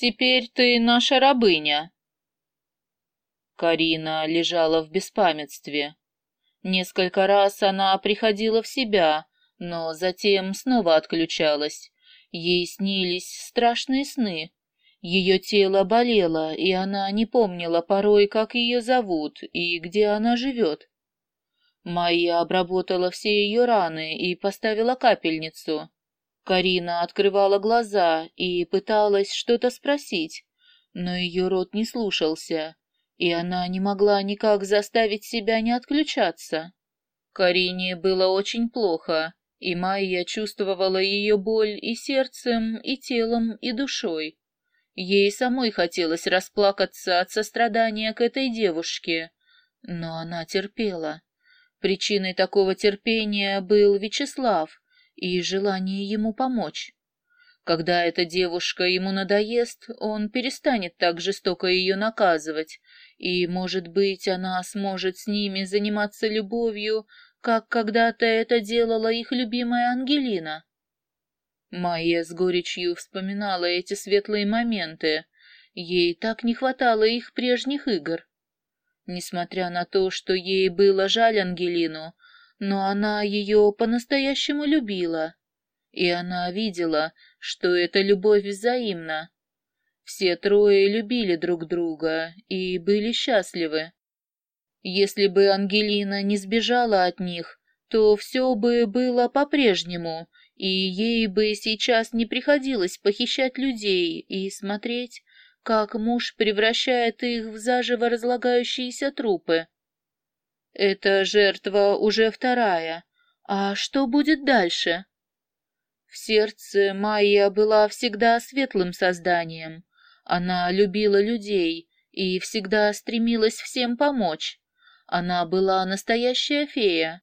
Теперь ты наша рабыня». Карина лежала в беспамятстве. Несколько раз она приходила в себя, но затем снова отключалась. Ей снились страшные сны. Ее тело болело, и она не помнила порой, как ее зовут и где она живет. Майя обработала все ее раны и поставила капельницу. Карина открывала глаза и пыталась что-то спросить, но ее рот не слушался, и она не могла никак заставить себя не отключаться. Карине было очень плохо, и Майя чувствовала ее боль и сердцем, и телом, и душой. Ей самой хотелось расплакаться от сострадания к этой девушке, но она терпела. Причиной такого терпения был Вячеслав и желание ему помочь. Когда эта девушка ему надоест, он перестанет так жестоко ее наказывать, и, может быть, она сможет с ними заниматься любовью, как когда-то это делала их любимая Ангелина. Майя с горечью вспоминала эти светлые моменты. Ей так не хватало их прежних игр. Несмотря на то, что ей было жаль Ангелину, но она ее по-настоящему любила. И она видела, что эта любовь взаимна. Все трое любили друг друга и были счастливы. Если бы Ангелина не сбежала от них, то все бы было по-прежнему, и ей бы сейчас не приходилось похищать людей и смотреть, как муж превращает их в заживо разлагающиеся трупы. Эта жертва уже вторая. А что будет дальше? В сердце Майя была всегда светлым созданием. Она любила людей и всегда стремилась всем помочь. Она была настоящая фея.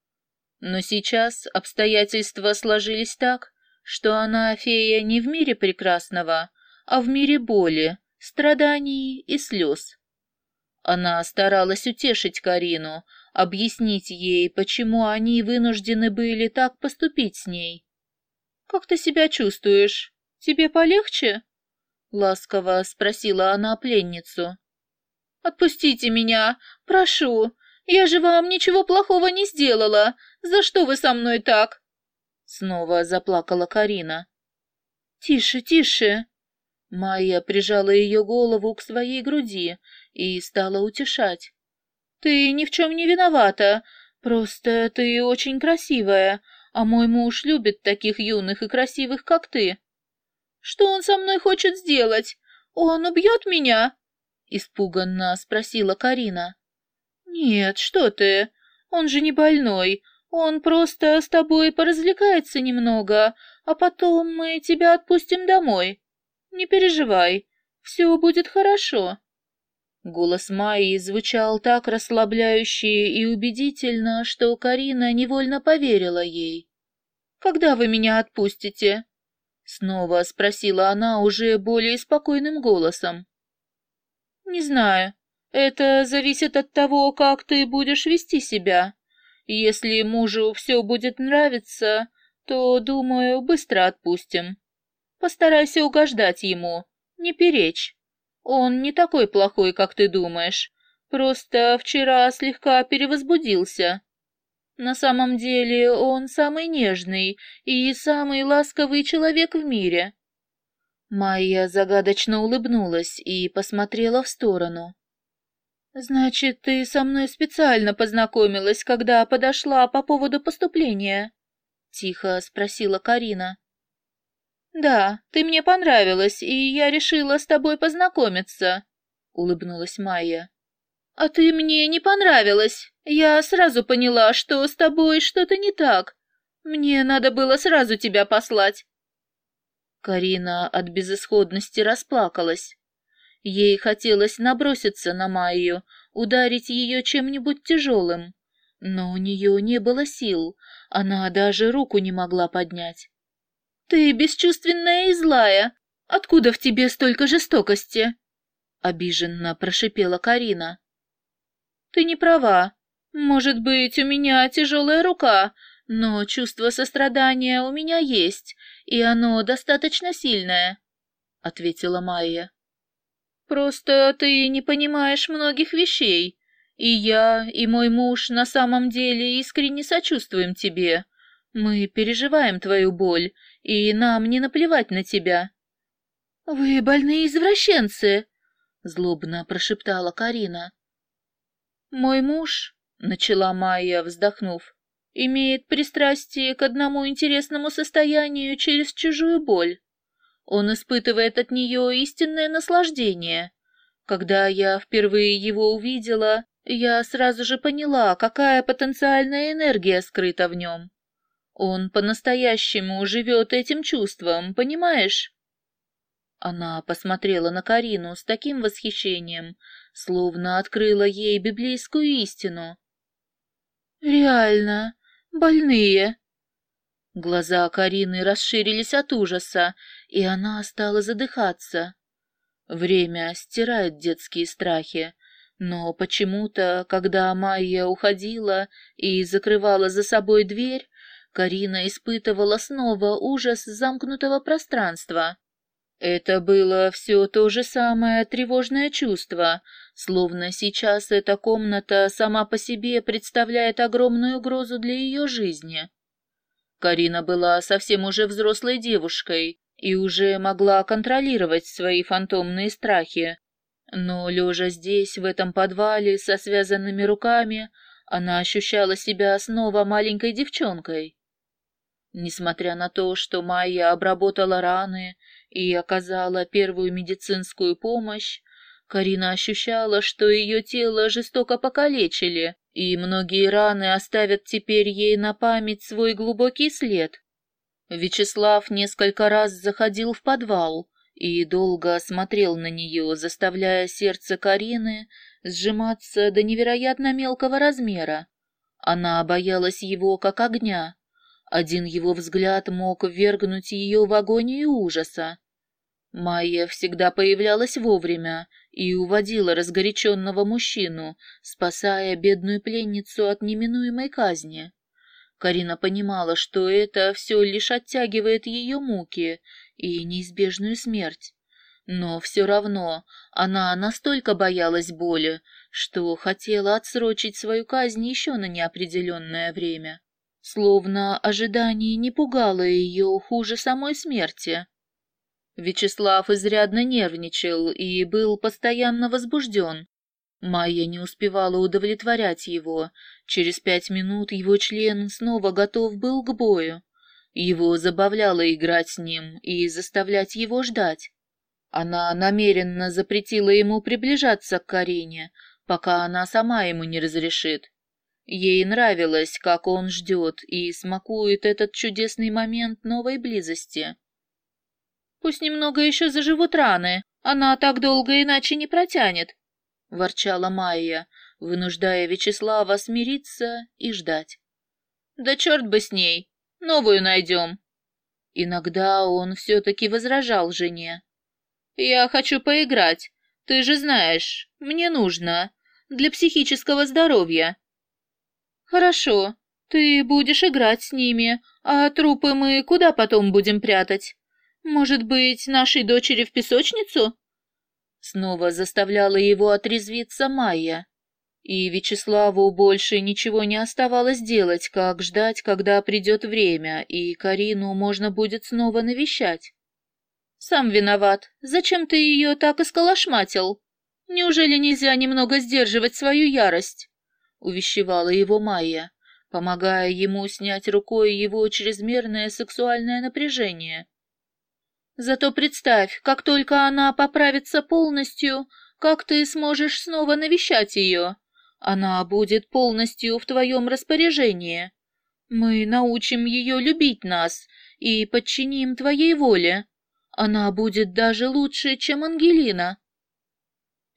Но сейчас обстоятельства сложились так, что она фея не в мире прекрасного, а в мире боли, страданий и слез. Она старалась утешить Карину, объяснить ей, почему они вынуждены были так поступить с ней. «Как ты себя чувствуешь? Тебе полегче?» — ласково спросила она пленницу. «Отпустите меня, прошу. Я же вам ничего плохого не сделала. За что вы со мной так?» Снова заплакала Карина. «Тише, тише!» Майя прижала ее голову к своей груди и стала утешать. «Ты ни в чем не виновата, просто ты очень красивая, а мой муж любит таких юных и красивых, как ты. Что он со мной хочет сделать? Он убьет меня?» Испуганно спросила Карина. «Нет, что ты, он же не больной, он просто с тобой поразвлекается немного, а потом мы тебя отпустим домой». Не переживай, все будет хорошо. Голос Майи звучал так расслабляюще и убедительно, что Карина невольно поверила ей. «Когда вы меня отпустите?» Снова спросила она уже более спокойным голосом. «Не знаю. Это зависит от того, как ты будешь вести себя. Если мужу все будет нравиться, то, думаю, быстро отпустим. Постарайся угождать ему, не перечь. Он не такой плохой, как ты думаешь. Просто вчера слегка перевозбудился. На самом деле он самый нежный и самый ласковый человек в мире. Майя загадочно улыбнулась и посмотрела в сторону. «Значит, ты со мной специально познакомилась, когда подошла по поводу поступления?» — тихо спросила Карина. «Да, ты мне понравилась, и я решила с тобой познакомиться», — улыбнулась Майя. «А ты мне не понравилась. Я сразу поняла, что с тобой что-то не так. Мне надо было сразу тебя послать». Карина от безысходности расплакалась. Ей хотелось наброситься на Майю, ударить ее чем-нибудь тяжелым, но у нее не было сил, она даже руку не могла поднять. «Ты бесчувственная и злая. Откуда в тебе столько жестокости?» Обиженно прошипела Карина. «Ты не права. Может быть, у меня тяжелая рука, но чувство сострадания у меня есть, и оно достаточно сильное», — ответила Майя. Просто ты не понимаешь многих вещей, и я, и мой муж на самом деле искренне сочувствуем тебе. Мы переживаем твою боль, и нам не наплевать на тебя». «Вы больные извращенцы!» — злобно прошептала Карина. «Мой муж», — начала Майя, вздохнув, — «имеет пристрастие к одному интересному состоянию через чужую боль. Он испытывает от нее истинное наслаждение. Когда я впервые его увидела, я сразу же поняла, какая потенциальная энергия скрыта в нем. Он по-настоящему живет этим чувством, понимаешь? Она посмотрела на Карину с таким восхищением, словно открыла ей библейскую истину. «Реально, больные!» Глаза Карины расширились от ужаса, и она стала задыхаться. Время стирает детские страхи, но почему-то, когда Майя уходила и закрывала за собой дверь, Карина испытывала снова ужас замкнутого пространства. Это было все то же самое тревожное чувство, словно сейчас эта комната сама по себе представляет огромную угрозу для ее жизни. Карина была совсем уже взрослой девушкой и уже могла контролировать свои фантомные страхи. Но, лежа здесь, в этом подвале, со связанными руками, она ощущала себя снова маленькой девчонкой. Несмотря на то, что Майя обработала раны и оказала первую медицинскую помощь, Карина ощущала, что ее тело жестоко покалечили, и многие раны оставят теперь ей на память свой глубокий след. Вячеслав несколько раз заходил в подвал и долго смотрел на нее, заставляя сердце Карины сжиматься до невероятно мелкого размера. Она боялась его как огня. Один его взгляд мог ввергнуть ее в агонию ужаса. Майя всегда появлялась вовремя и уводила разгоряченного мужчину, спасая бедную пленницу от неминуемой казни. Карина понимала, что это все лишь оттягивает ее муки и неизбежную смерть. Но все равно она настолько боялась боли, что хотела отсрочить свою казнь еще на неопределенное время. Словно ожидание не пугало ее хуже самой смерти. Вячеслав изрядно нервничал и был постоянно возбужден. Майя не успевала удовлетворять его. Через пять минут его член снова готов был к бою. Его забавляло играть с ним и заставлять его ждать. Она намеренно запретила ему приближаться к Карине, пока она сама ему не разрешит. Ей нравилось, как он ждет и смакует этот чудесный момент новой близости. Пусть немного еще заживут раны, она так долго иначе не протянет, — ворчала Майя, вынуждая Вячеслава смириться и ждать. Да черт бы с ней, новую найдем. Иногда он все-таки возражал жене. Я хочу поиграть, ты же знаешь, мне нужно, для психического здоровья. Хорошо, ты будешь играть с ними, а трупы мы куда потом будем прятать? Может быть, нашей дочери в песочницу? Снова заставляла его отрезвиться Майя. И Вячеславу больше ничего не оставалось делать, как ждать, когда придет время, и Карину можно будет снова навещать. «Сам виноват. Зачем ты ее так исколошматил? Неужели нельзя немного сдерживать свою ярость?» — увещевала его Майя, помогая ему снять рукой его чрезмерное сексуальное напряжение. Зато представь, как только она поправится полностью, как ты сможешь снова навещать ее. Она будет полностью в твоем распоряжении. Мы научим ее любить нас и подчиним твоей воле. Она будет даже лучше, чем Ангелина.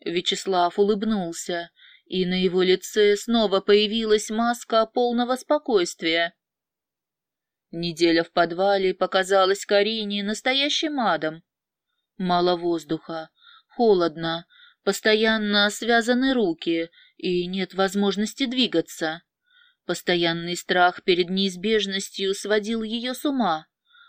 Вячеслав улыбнулся, и на его лице снова появилась маска полного спокойствия. Неделя в подвале показалась Карине настоящим адом. Мало воздуха, холодно, постоянно связаны руки и нет возможности двигаться. Постоянный страх перед неизбежностью сводил ее с ума.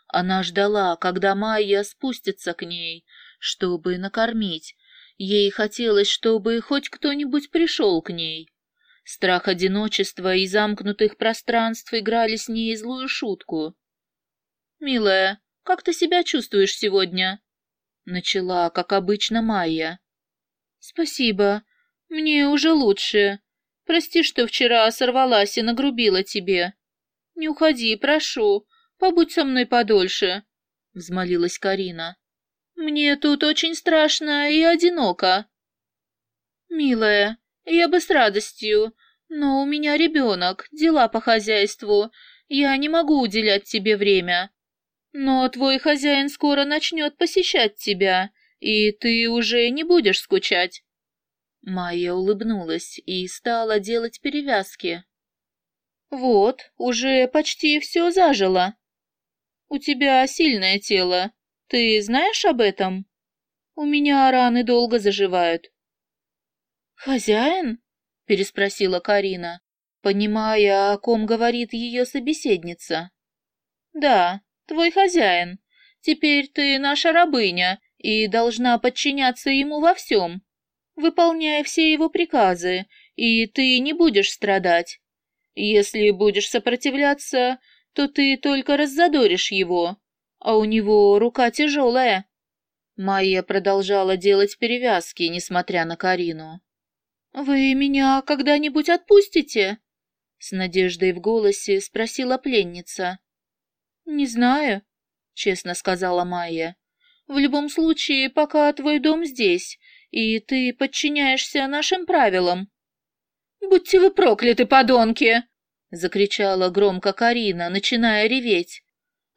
Она ждала, когда Майя спустится к ней, чтобы накормить, Ей хотелось, чтобы хоть кто-нибудь пришел к ней. Страх одиночества и замкнутых пространств играли с ней злую шутку. «Милая, как ты себя чувствуешь сегодня?» Начала, как обычно, Майя. «Спасибо. Мне уже лучше. Прости, что вчера сорвалась и нагрубила тебе. Не уходи, прошу. Побудь со мной подольше», — взмолилась Карина. «Мне тут очень страшно и одиноко». «Милая, я бы с радостью, но у меня ребенок, дела по хозяйству. Я не могу уделять тебе время. Но твой хозяин скоро начнет посещать тебя, и ты уже не будешь скучать». Майя улыбнулась и стала делать перевязки. «Вот, уже почти все зажило. У тебя сильное тело. Ты знаешь об этом? У меня раны долго заживают». «Хозяин?» — переспросила Карина, понимая, о ком говорит ее собеседница. «Да, твой хозяин. Теперь ты наша рабыня и должна подчиняться ему во всем, выполняя все его приказы, и ты не будешь страдать. Если будешь сопротивляться, то ты только раззадоришь его, а у него рука тяжелая. Майя продолжала делать перевязки, несмотря на Карину. «Вы меня когда-нибудь отпустите?» С надеждой в голосе спросила пленница. «Не знаю», — честно сказала Майя. «В любом случае, пока твой дом здесь, и ты подчиняешься нашим правилам». «Будьте вы прокляты, подонки!» — закричала громко Карина, начиная реветь.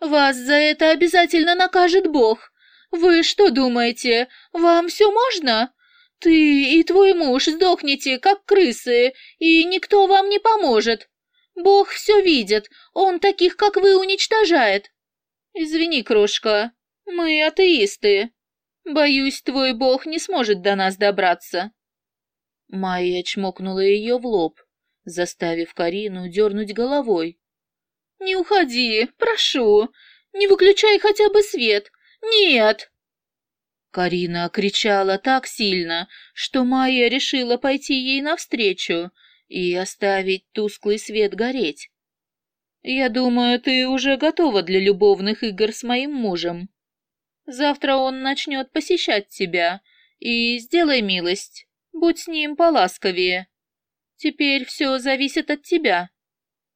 «Вас за это обязательно накажет Бог! Вы что думаете, вам все можно? Ты и твой муж сдохнете, как крысы, и никто вам не поможет. Бог все видит, он таких, как вы, уничтожает. Извини, крошка, мы атеисты. Боюсь, твой Бог не сможет до нас добраться». Майя чмокнула ее в лоб заставив Карину дернуть головой. «Не уходи, прошу! Не выключай хотя бы свет! Нет!» Карина кричала так сильно, что Майя решила пойти ей навстречу и оставить тусклый свет гореть. «Я думаю, ты уже готова для любовных игр с моим мужем. Завтра он начнет посещать тебя, и сделай милость, будь с ним поласковее. Теперь все зависит от тебя.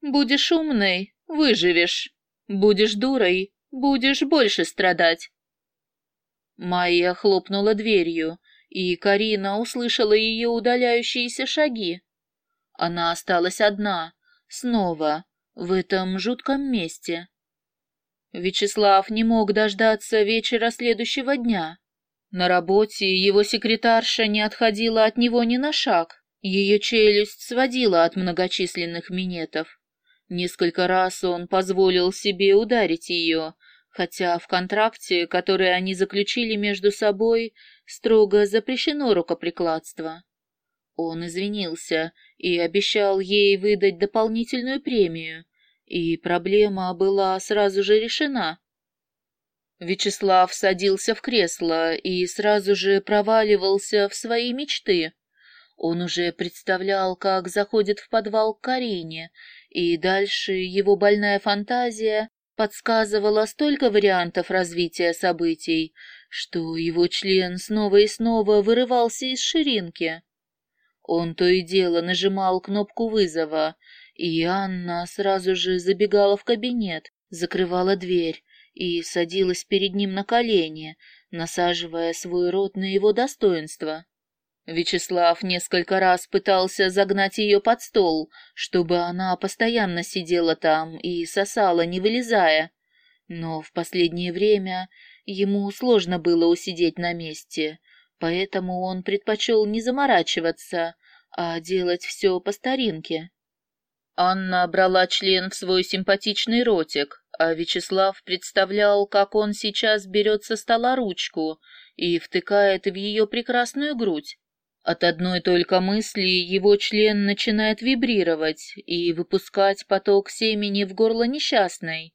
Будешь умной — выживешь. Будешь дурой — будешь больше страдать. Майя хлопнула дверью, и Карина услышала ее удаляющиеся шаги. Она осталась одна, снова, в этом жутком месте. Вячеслав не мог дождаться вечера следующего дня. На работе его секретарша не отходила от него ни на шаг. Ее челюсть сводила от многочисленных минетов. Несколько раз он позволил себе ударить ее, хотя в контракте, который они заключили между собой, строго запрещено рукоприкладство. Он извинился и обещал ей выдать дополнительную премию, и проблема была сразу же решена. Вячеслав садился в кресло и сразу же проваливался в свои мечты. Он уже представлял, как заходит в подвал к Карине, и дальше его больная фантазия подсказывала столько вариантов развития событий, что его член снова и снова вырывался из ширинки. Он то и дело нажимал кнопку вызова, и Анна сразу же забегала в кабинет, закрывала дверь и садилась перед ним на колени, насаживая свой рот на его достоинство. Вячеслав несколько раз пытался загнать ее под стол, чтобы она постоянно сидела там и сосала, не вылезая. Но в последнее время ему сложно было усидеть на месте, поэтому он предпочел не заморачиваться, а делать все по старинке. Анна брала член в свой симпатичный ротик, а Вячеслав представлял, как он сейчас берет со стола ручку и втыкает в ее прекрасную грудь. От одной только мысли его член начинает вибрировать и выпускать поток семени в горло несчастной.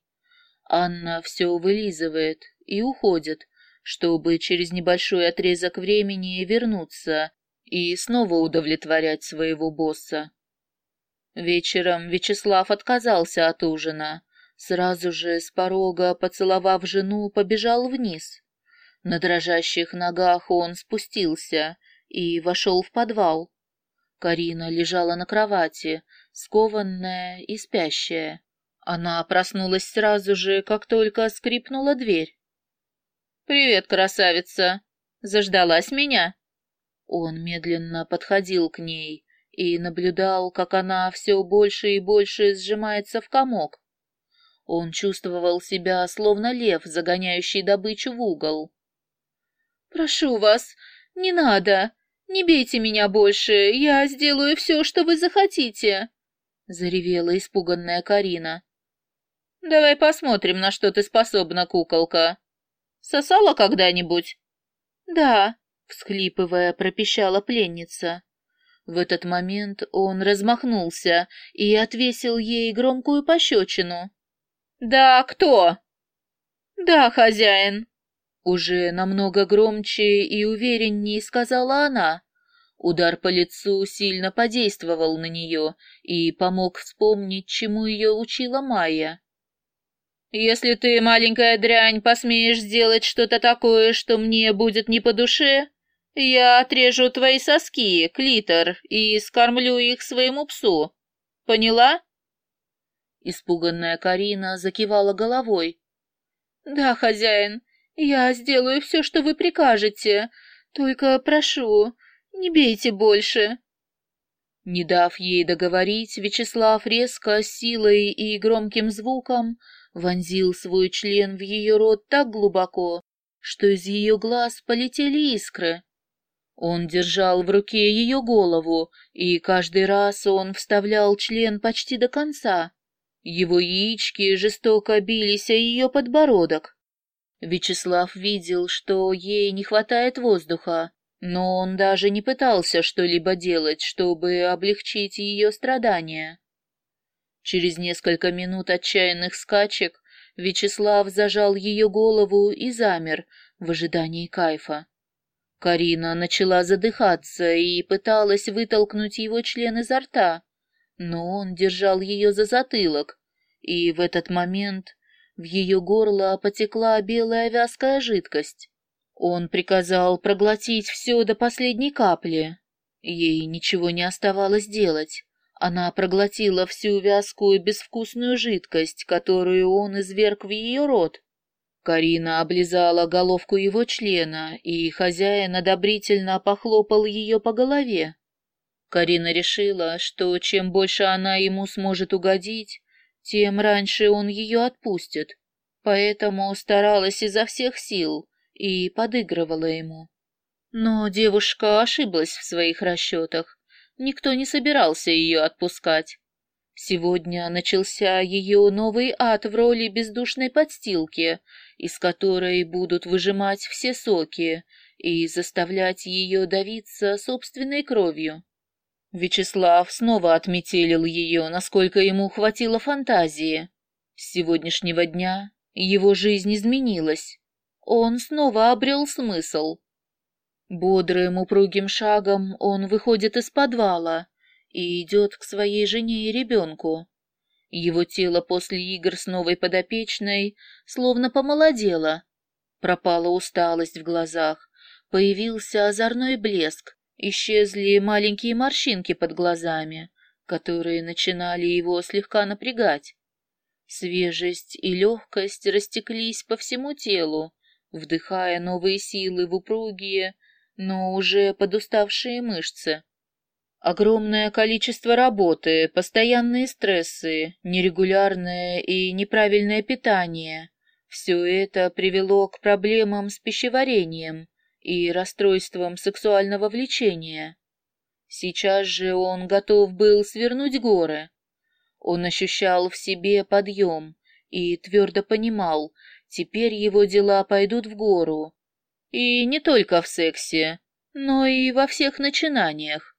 Анна все вылизывает и уходит, чтобы через небольшой отрезок времени вернуться и снова удовлетворять своего босса. Вечером Вячеслав отказался от ужина. Сразу же с порога, поцеловав жену, побежал вниз. На дрожащих ногах он спустился и вошел в подвал. Карина лежала на кровати, скованная и спящая. Она проснулась сразу же, как только скрипнула дверь. «Привет, красавица! Заждалась меня?» Он медленно подходил к ней и наблюдал, как она все больше и больше сжимается в комок. Он чувствовал себя, словно лев, загоняющий добычу в угол. «Прошу вас, не надо! Не бейте меня больше! Я сделаю все, что вы захотите!» — заревела испуганная Карина. «Давай посмотрим, на что ты способна, куколка. Сосала когда-нибудь?» «Да», — всхлипывая, пропищала пленница. В этот момент он размахнулся и отвесил ей громкую пощечину. «Да, кто?» «Да, хозяин», уже намного громче и увереннее сказала она. Удар по лицу сильно подействовал на нее и помог вспомнить, чему ее учила Майя. «Если ты, маленькая дрянь, посмеешь сделать что-то такое, что мне будет не по душе, я отрежу твои соски, клитор, и скормлю их своему псу. Поняла?» Испуганная Карина закивала головой. «Да, хозяин, я сделаю все, что вы прикажете. Только прошу, не бейте больше. Не дав ей договорить, Вячеслав резко, силой и громким звуком вонзил свой член в ее рот так глубоко, что из ее глаз полетели искры. Он держал в руке ее голову, и каждый раз он вставлял член почти до конца. Его яички жестоко бились о ее подбородок. Вячеслав видел, что ей не хватает воздуха, но он даже не пытался что-либо делать, чтобы облегчить ее страдания. Через несколько минут отчаянных скачек Вячеслав зажал ее голову и замер в ожидании кайфа. Карина начала задыхаться и пыталась вытолкнуть его член изо рта, но он держал ее за затылок, и в этот момент в ее горло потекла белая вязкая жидкость. Он приказал проглотить все до последней капли. Ей ничего не оставалось делать. Она проглотила всю вязкую безвкусную жидкость, которую он изверг в ее рот. Карина облизала головку его члена, и хозяин одобрительно похлопал ее по голове. Карина решила, что чем больше она ему сможет угодить, тем раньше он ее отпустит, поэтому старалась изо всех сил и подыгрывала ему. Но девушка ошиблась в своих расчетах, никто не собирался ее отпускать. Сегодня начался ее новый ад в роли бездушной подстилки, из которой будут выжимать все соки и заставлять ее давиться собственной кровью. Вячеслав снова отметелил ее, насколько ему хватило фантазии. С сегодняшнего дня его жизнь изменилась. Он снова обрел смысл. Бодрым упругим шагом он выходит из подвала и идет к своей жене и ребенку. Его тело после игр с новой подопечной словно помолодело. Пропала усталость в глазах, появился озорной блеск, Исчезли маленькие морщинки под глазами, которые начинали его слегка напрягать. Свежесть и легкость растеклись по всему телу, вдыхая новые силы в упругие, но уже подуставшие мышцы. Огромное количество работы, постоянные стрессы, нерегулярное и неправильное питание – все это привело к проблемам с пищеварением, и расстройством сексуального влечения. Сейчас же он готов был свернуть горы. Он ощущал в себе подъем и твердо понимал, теперь его дела пойдут в гору. И не только в сексе, но и во всех начинаниях.